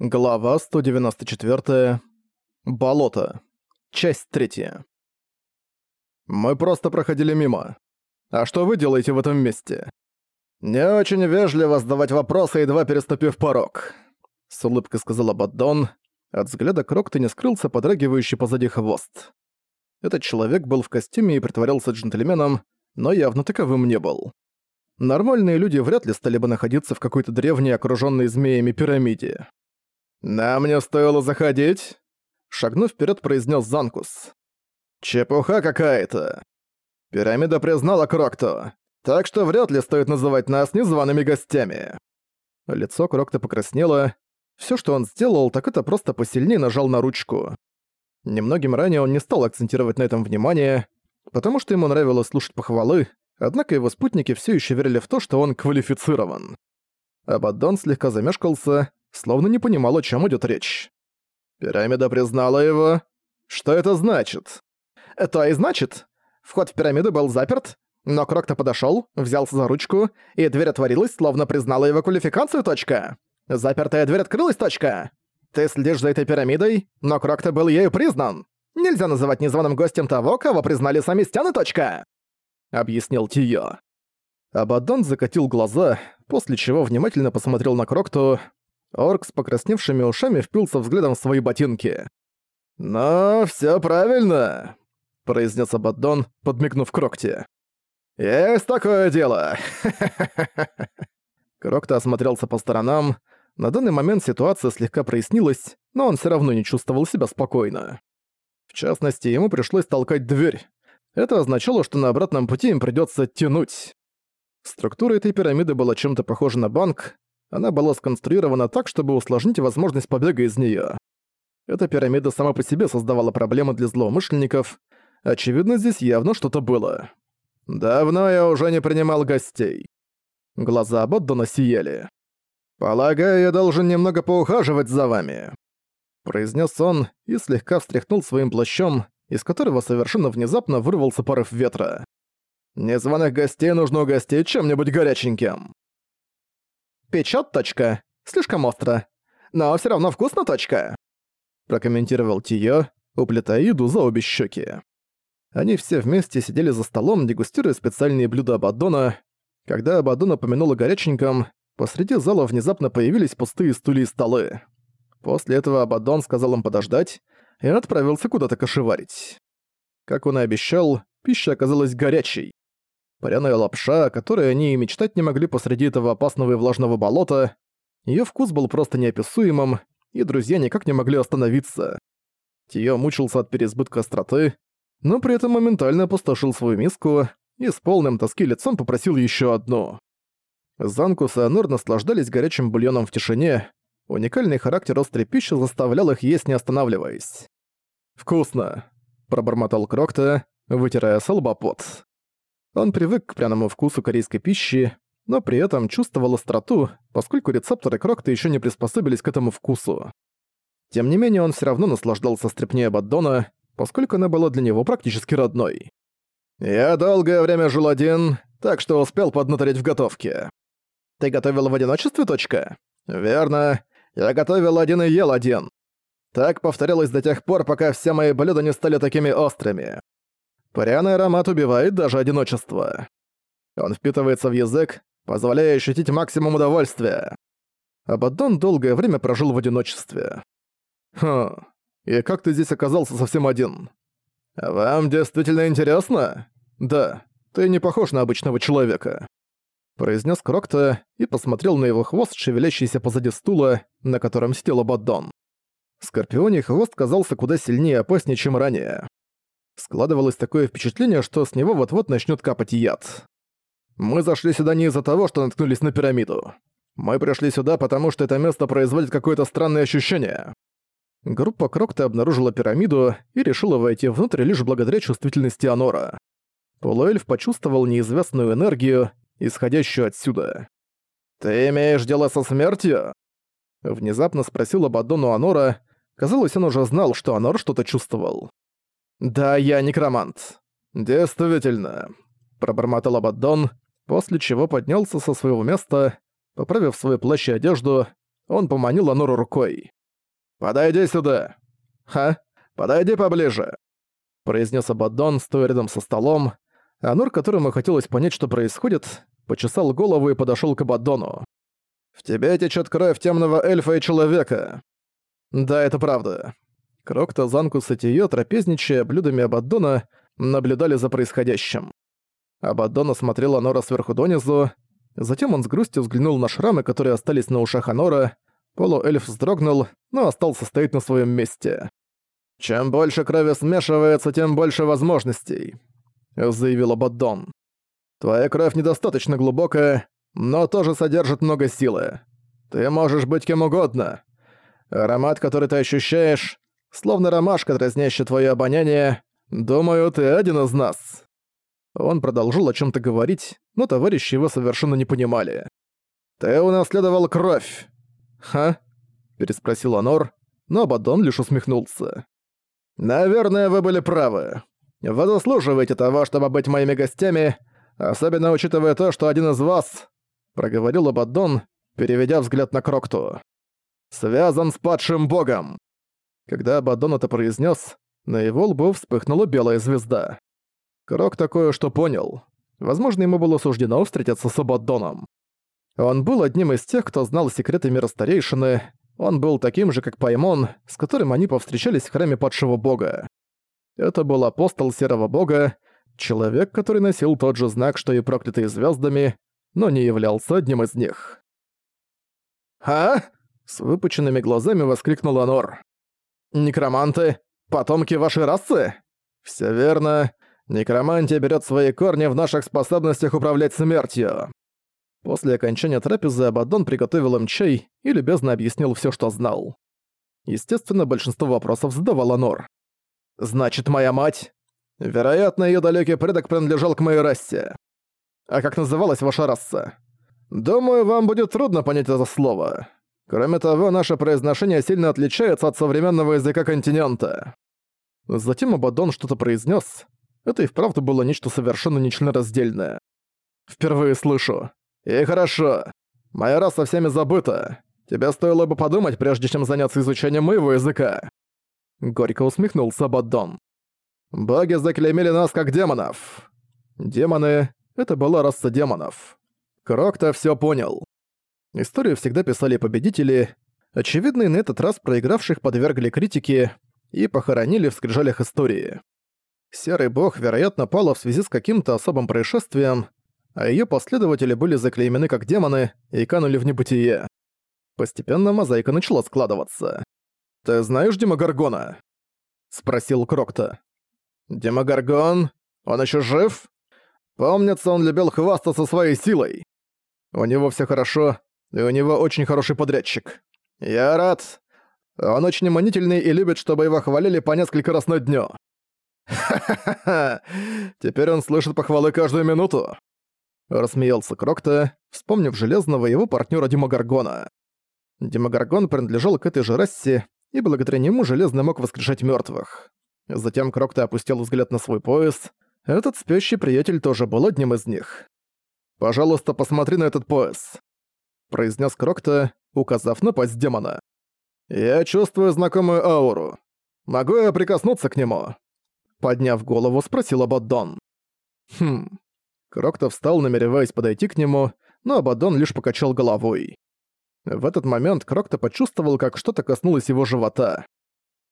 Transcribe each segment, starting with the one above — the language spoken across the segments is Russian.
Глава 194. Болото. Часть 3. Мы просто проходили мимо. А что вы делаете в этом месте? Не очень вежливо задавать вопросы, едва переступив порог. С улыбкой сказал Абаддон. От взгляда Крокта не скрылся подрагивающий позади хвост. Этот человек был в костюме и притворялся джентльменом, но явно таковым не был. Нормальные люди вряд ли стали бы находиться в какой-то древней, окружённой змеями пирамиде. «Нам не стоило заходить?» Шагнув вперед, произнес Занкус. «Чепуха какая-то. Пирамида признала Крокто, так что вряд ли стоит называть нас незваными гостями». Лицо Крокто покраснело. Все, что он сделал, так это просто посильнее нажал на ручку. Немногим ранее он не стал акцентировать на этом внимание, потому что ему нравилось слушать похвалы, однако его спутники все еще верили в то, что он квалифицирован. Абаддон слегка замешкался, словно не понимал, о чем идет речь. Пирамида признала его. Что это значит? Это и значит. Вход в пирамиду был заперт, но Крокто подошел, взялся за ручку, и дверь отворилась, словно признала его квалификацию, точка. Запертая дверь открылась, точка. Ты следишь за этой пирамидой, но Крокто был ею признан. Нельзя называть незваным гостем того, кого признали сами стены, точка. Объяснил Тио. Абадон закатил глаза, после чего внимательно посмотрел на Крокту, Орк с покрасневшими ушами впился взглядом в свои ботинки. «Но все правильно», — произнес Абаддон, подмигнув Крокте. «Есть такое дело!» Крокта осмотрелся по сторонам. На данный момент ситуация слегка прояснилась, но он все равно не чувствовал себя спокойно. В частности, ему пришлось толкать дверь. Это означало, что на обратном пути им придется тянуть. Структура этой пирамиды была чем-то похожа на банк, она была сконструирована так, чтобы усложнить возможность побега из неё. Эта пирамида сама по себе создавала проблемы для злоумышленников. Очевидно, здесь явно что-то было. «Давно я уже не принимал гостей». Глаза Абаддона сияли. «Полагаю, я должен немного поухаживать за вами», — произнес он и слегка встряхнул своим плащом, из которого совершенно внезапно вырвался порыв ветра. «Незваных гостей нужно угостить чем-нибудь горяченьким». Печёт, точка. Слишком остро. Но всё равно вкусно, точка. Прокомментировал Тиё, уплетая еду за обе щеки. Они все вместе сидели за столом, дегустируя специальные блюда Абаддона. Когда Абаддон упомянул о горяченьком, посреди зала внезапно появились пустые стулья и столы. После этого Абаддон сказал им подождать и отправился куда-то кошеварить. Как он и обещал, пища оказалась горячей. Паряная лапша, о которой они и мечтать не могли посреди этого опасного и влажного болота, её вкус был просто неописуемым, и друзья никак не могли остановиться. Тио мучился от переизбытка остроты, но при этом моментально опустошил свою миску и с полным тоски лицом попросил ещё одну. Занкус и Анор наслаждались горячим бульоном в тишине, уникальный характер острой пищи заставлял их есть не останавливаясь. «Вкусно», — пробормотал Крокта, вытирая с он привык к пряному вкусу корейской пищи, но при этом чувствовал остроту, поскольку рецепторы Крокта еще не приспособились к этому вкусу. Тем не менее, он все равно наслаждался стряпней Абаддона, поскольку она была для него практически родной. «Я долгое время жил один, так что успел поднаторить в готовке. Ты готовил в одиночестве, точка? Верно. Я готовил один и ел один. Так повторялось до тех пор, пока все мои блюда не стали такими острыми. Пряный аромат убивает даже одиночество. Он впитывается в язык, позволяя ощутить максимум удовольствия. Абаддон долгое время прожил в одиночестве. Хм, и как ты здесь оказался совсем один? Вам действительно интересно? Да, ты не похож на обычного человека. Произнес Крокта и посмотрел на его хвост, шевелящийся позади стула, на котором сидел Абаддон. Скорпионий хвост казался куда сильнее и опаснее, чем ранее. Складывалось такое впечатление, что с него вот-вот начнет капать яд. Мы зашли сюда не из-за того, что наткнулись на пирамиду. Мы пришли сюда, потому что это место производит какое-то странное ощущение. Группа Крокта обнаружила пирамиду и решила войти внутрь лишь благодаря чувствительности Анора. Полуэльф почувствовал неизвестную энергию, исходящую отсюда. «Ты имеешь дело со смертью?» Внезапно спросил Абадону Анора. Казалось, он уже знал, что Анор что-то чувствовал. «Да, я некромант». «Действительно», — пробормотал Абаддон, после чего поднялся со своего места, поправив свой плащ и одежду, он поманил Анору рукой. «Подойди сюда!» «Ха? Подойди поближе!» произнес Абаддон, стоя рядом со столом. Анор, которому хотелось понять, что происходит, почесал голову и подошел к Абаддону. «В тебе течет кровь темного эльфа и человека!» «Да, это правда». Крокта, Занкус и Тиё, трапезничая блюдами Абаддона, наблюдали за происходящим. Абаддон осмотрел Анора сверху донизу, затем он с грустью взглянул на шрамы, которые остались на ушах Анора, полуэльф вздрогнул, но остался стоять на своем месте. «Чем больше крови смешивается, тем больше возможностей», — заявил Абаддон. «Твоя кровь недостаточно глубокая, но тоже содержит много силы. Ты можешь быть кем угодно. Аромат, который ты ощущаешь, словно ромашка, дразнящая твое обоняние, думаю, ты один из нас». Он продолжил о чем то говорить, но товарищи его совершенно не понимали. «Ты унаследовал кровь!» «Ха?» – переспросил Анор, но Абадон лишь усмехнулся. «Наверное, вы были правы. Вы заслуживаете того, чтобы быть моими гостями, особенно учитывая то, что один из вас...» — проговорил Абаддон, переведя взгляд на Крокту. «Связан с падшим богом!» Когда Абаддон это произнес, на его лбу вспыхнула белая звезда. Крок такое что понял. Возможно, ему было суждено встретиться с Абаддоном. Он был одним из тех, кто знал секреты мира старейшины, он был таким же, как Паймон, с которым они повстречались в храме падшего бога. Это был апостол серого бога, человек, который носил тот же знак, что и проклятые звездами, но не являлся одним из них. «А?» — с выпученными глазами воскликнул Анор. «Некроманты? Потомки вашей расы?» «Всё верно. Некромантия берет свои корни в наших способностях управлять смертью. После окончания трапезы Абаддон приготовил им чай и любезно объяснил все, что знал. Естественно, большинство вопросов задавала Нор. «Значит, моя мать?» «Вероятно, ее далекий предок принадлежал к моей расе. А как называлась ваша раса?» «Думаю, вам будет трудно понять это слово. Кроме того, наше произношение сильно отличается от современного языка континента». Затем Абаддон что-то произнес. Это и вправду было нечто совершенно нечленораздельное. «Впервые слышу. «И хорошо. Моя раса всеми забыта. Тебе стоило бы подумать, прежде чем заняться изучением моего языка». Горько усмехнулся Баддон. «Боги заклеймили нас как демонов». Демоны — это была раса демонов. Крок-то всё понял. Историю всегда писали победители. Очевидно, и на этот раз проигравших подвергли критике и похоронили в скрижалях истории. Серый бог, вероятно, пал в связи с каким-то особым происшествием, а её последователи были заклеймены как демоны и канули в небытие. Постепенно мозаика начала складываться. «Ты знаешь Демогоргона?» — спросил Крокта. «Демогоргон? Он ещё жив?» «Помнится, он любил хвастаться своей силой. У него всё хорошо, и у него очень хороший подрядчик. Я рад. Он очень манительный и любит, чтобы его хвалили по несколько раз на дню. Ха-ха-ха! Теперь он слышит похвалы каждую минуту. Рассмеялся Крокта, вспомнив железного его партнера Демогоргона. Демогоргон принадлежал к этой же расе, и благодаря нему Железный мог воскрешать мертвых. Затем Крокта опустил взгляд на свой пояс. Этот спящий приятель тоже был одним из них. «Пожалуйста, посмотри на этот пояс», — произнес Крокта, указав на пасть демона. «Я чувствую знакомую ауру. Могу я прикоснуться к нему?» Подняв голову, спросил Абаддон. «Хм, Крокто встал, намереваясь подойти к нему, но Абадон лишь покачал головой. В этот момент Крокто почувствовал, как что-то коснулось его живота.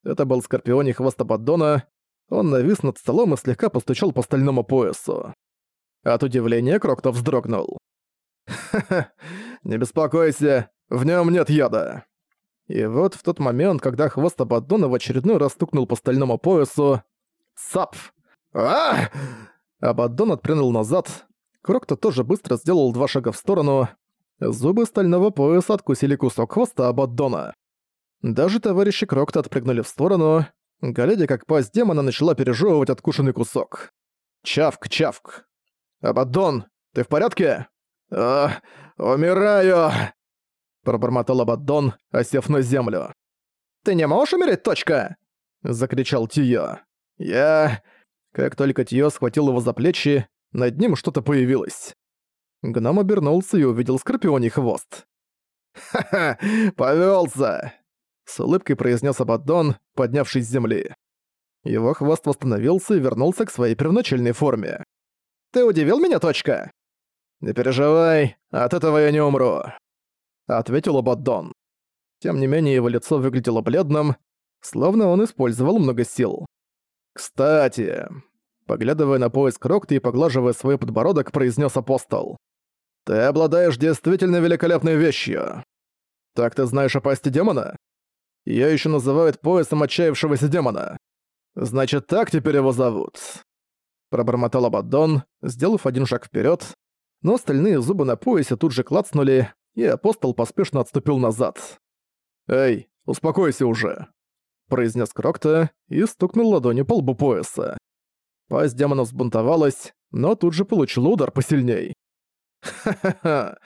Это был скорпионий хвост Абаддона. Он навис над столом и слегка постучал по стальному поясу. От удивления Крокто вздрогнул. «Ха-ха, не беспокойся, в нем нет яда». И вот в тот момент, когда хвост Абаддона в очередной раз стукнул по стальному поясу... Цап! а Абаддон отпрянул назад. Крокто тоже быстро сделал два шага в сторону. Зубы стального пояса откусили кусок хвоста Абаддона. Даже товарищи Крокта отпрыгнули в сторону, глядя, как пасть демона начала пережевывать откушенный кусок. Чавк-чавк. «Абаддон, ты в порядке?» «А, умираю!» Пробормотал Абаддон, осев на землю. «Ты не можешь умереть, точка?» Закричал Тио. «Я... Как только Тио схватил его за плечи, над ним что-то появилось. Гном обернулся и увидел скорпионий хвост. «Ха-ха, повёлся!» — с улыбкой произнес Абаддон, поднявшись с земли. Его хвост восстановился и вернулся к своей первоначальной форме. «Ты удивил меня, точка?» «Не переживай, от этого я не умру», — ответил Абаддон. Тем не менее, его лицо выглядело бледным, словно он использовал много сил. «Кстати...» Поглядывая на пояс Крокта и поглаживая свой подбородок, произнес апостол. «Ты обладаешь действительно великолепной вещью. Так ты знаешь о пасти демона? Её ещё называют поясом отчаявшегося демона. Значит, так теперь его зовут». Пробормотал Абаддон, сделав один шаг вперёд, но остальные зубы на поясе тут же клацнули, и апостол поспешно отступил назад. «Эй, успокойся уже», — произнес Крокта и стукнул ладонью по лбу пояса. Пасть демона взбунтовалась, но тут же получила удар посильней. «Ха-ха-ха,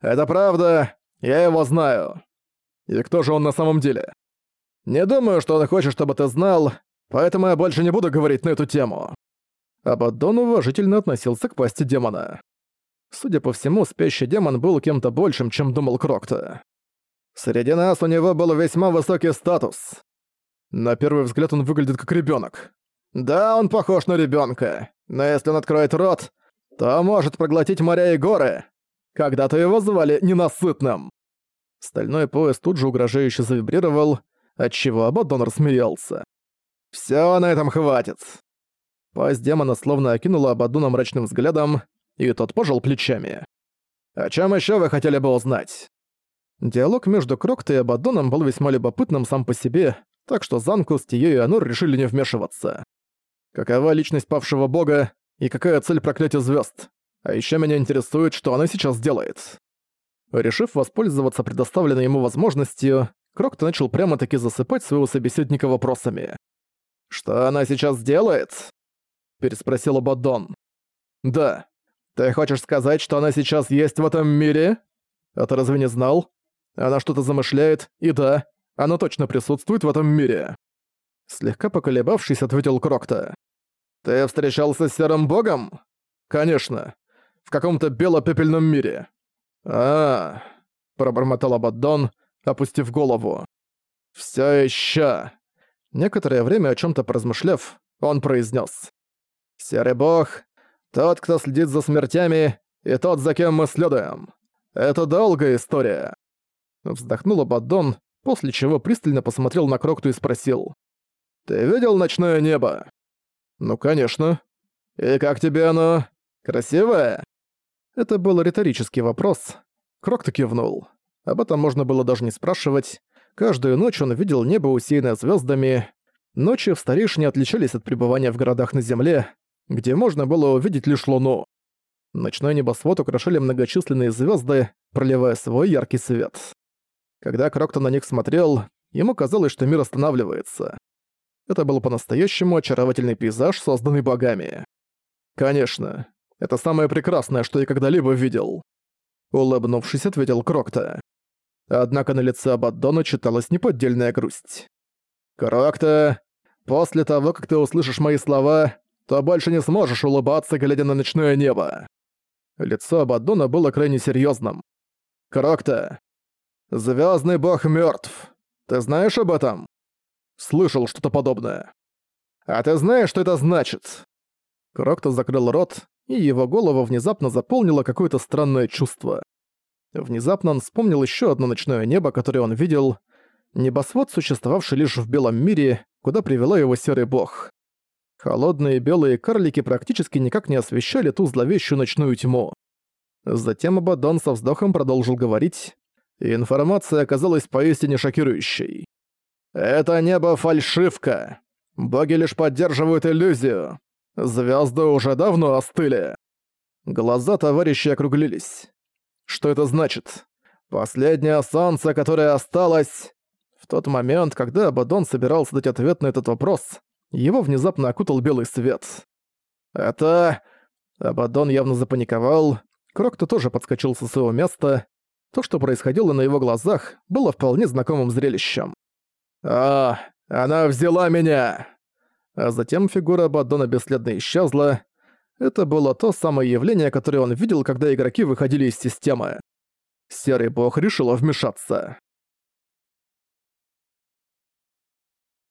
это правда, я его знаю. И кто же он на самом деле? Не думаю, что он хочет, чтобы ты знал, поэтому я больше не буду говорить на эту тему». Абаддон уважительно относился к пасти демона. Судя по всему, спящий демон был кем-то большим, чем думал Крокта. Среди нас у него был весьма высокий статус. На первый взгляд он выглядит как ребенок. Да, он похож на ребенка, но если он откроет рот, то может проглотить моря и горы. Когда-то его звали ненасытным. Стальной пояс тут же угрожающе завибрировал, отчего Абаддон рассмеялся. Все на этом хватит». Пасть демона словно окинула Абаддона мрачным взглядом, и тот пожал плечами. «О чем еще вы хотели бы узнать?» Диалог между Крокто и Абадоном был весьма любопытным сам по себе, так что Занкус, Тиё и Анур решили не вмешиваться. Какова личность павшего бога и какая цель проклятия звезд? А еще меня интересует, что она сейчас делает. Решив воспользоваться предоставленной ему возможностью, Крокто начал прямо-таки засыпать своего собеседника вопросами. «Что она сейчас делает?» – переспросил Абадон. «Да. Ты хочешь сказать, что она сейчас есть в этом мире? А ты разве не знал? Она что-то замышляет, и да, она точно присутствует в этом мире. Слегка поколебавшись, ответил Крокта. «Ты встречался с Серым Богом?» «Конечно. В каком-то бело-пепельном мире». А, -а, -а пробормотал Абаддон, опустив голову. «Всё ещё». Некоторое время о чём-то поразмышляв, он произнес: «Серый Бог — тот, кто следит за смертями, и тот, за кем мы следуем. Это долгая история». Вздохнул Абаддон, после чего пристально посмотрел на Крокту и спросил. «Ты видел ночное небо?» «Ну, конечно. И как тебе оно? Красивое?» Это был риторический вопрос. Крокто кивнул. Об этом можно было даже не спрашивать. Каждую ночь он видел небо, усеянное звездами. Ночи в Старейшине отличались от пребывания в городах на Земле, где можно было увидеть лишь Луну. Ночной небосвод украшали многочисленные звезды, проливая свой яркий свет. Когда Крокто на них смотрел, ему казалось, что мир останавливается. Это был по-настоящему очаровательный пейзаж, созданный богами. Конечно, это самое прекрасное, что я когда-либо видел. Улыбнувшись, ответил Крокто. Однако на лице Абаддона читалась неподдельная грусть. «Крокто, после того, как ты услышишь мои слова, то больше не сможешь улыбаться, глядя на ночное небо». Лицо Абаддона было крайне серьезным. «Крокто, Звездный бог мертв. Ты знаешь об этом? Слышал что-то подобное. А ты знаешь, что это значит? Крокто закрыл рот, и его голову внезапно заполнило какое-то странное чувство. Внезапно он вспомнил еще одно ночное небо, которое он видел. Небосвод, существовавший лишь в белом мире, куда привела его серый бог. Холодные белые карлики практически никак не освещали ту зловещую ночную тьму. Затем Абадон со вздохом продолжил говорить, и информация оказалась поистине шокирующей. «Это небо фальшивка. Боги лишь поддерживают иллюзию. Звезды уже давно остыли». Глаза товарища округлились. Что это значит? Последнее солнце, которое осталось... В тот момент, когда Абадон собирался дать ответ на этот вопрос, его внезапно окутал белый свет. «Это...» Абадон явно запаниковал. Крокто тоже подскочил со своего места. То, что происходило на его глазах, было вполне знакомым зрелищем. «А, она взяла меня!» А затем фигура Баддона бесследно исчезла. Это было то самое явление, которое он видел, когда игроки выходили из системы. Серый бог решила вмешаться.